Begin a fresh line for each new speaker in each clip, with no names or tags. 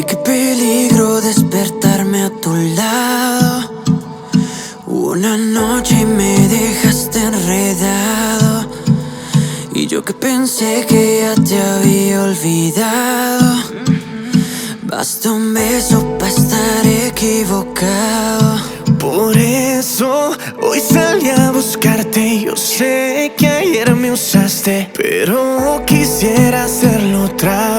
Y qué peligro despertarme a tu lado. Una noche me dejaste enredado. Y yo que pensé que ya te había olvidado. Basta un beso para estar equivocado.
Por eso hoy salí a buscarte. Yo sé que ayer me usaste, pero quisiera hacerlo otra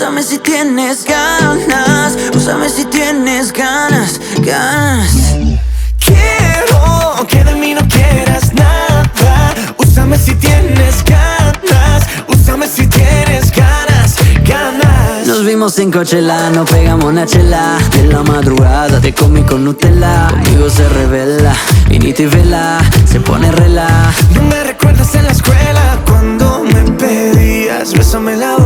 Úsame si tienes ganas. Úsame si tienes ganas, ganas.
Quiero que de mí no quieras nada. Úsame si tienes ganas. Úsame si tienes ganas, ganas.
Nos vimos en Coachella, nos pegamos una chela En la madrugada te comí con Nutella Conmigo se revela, vinita y vela Se pone rela
No me recuerdas en la escuela cuando me pedías Bésame la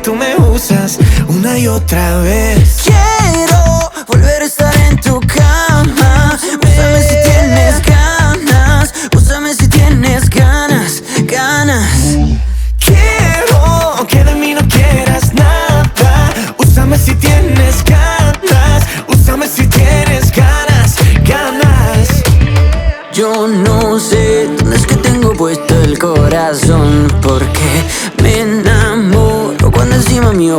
ahora tú me usas una y otra vez.
Quiero volver a estar en tu cama. Úsame si tienes ganas. Úsame si tienes ganas, ganas.
Quiero que de mí no quieras nada. Úsame si tienes ganas. Úsame si tienes ganas, ganas.
Yo no sé dónde es que tengo puesto el corazón Porque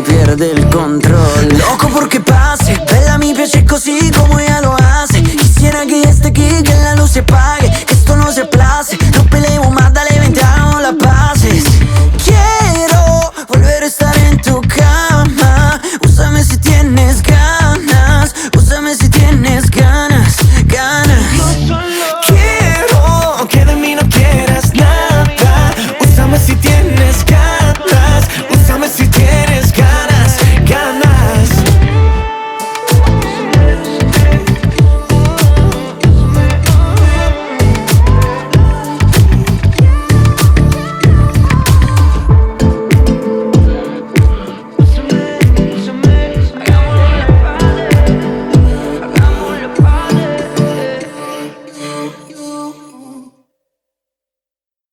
pierde el control.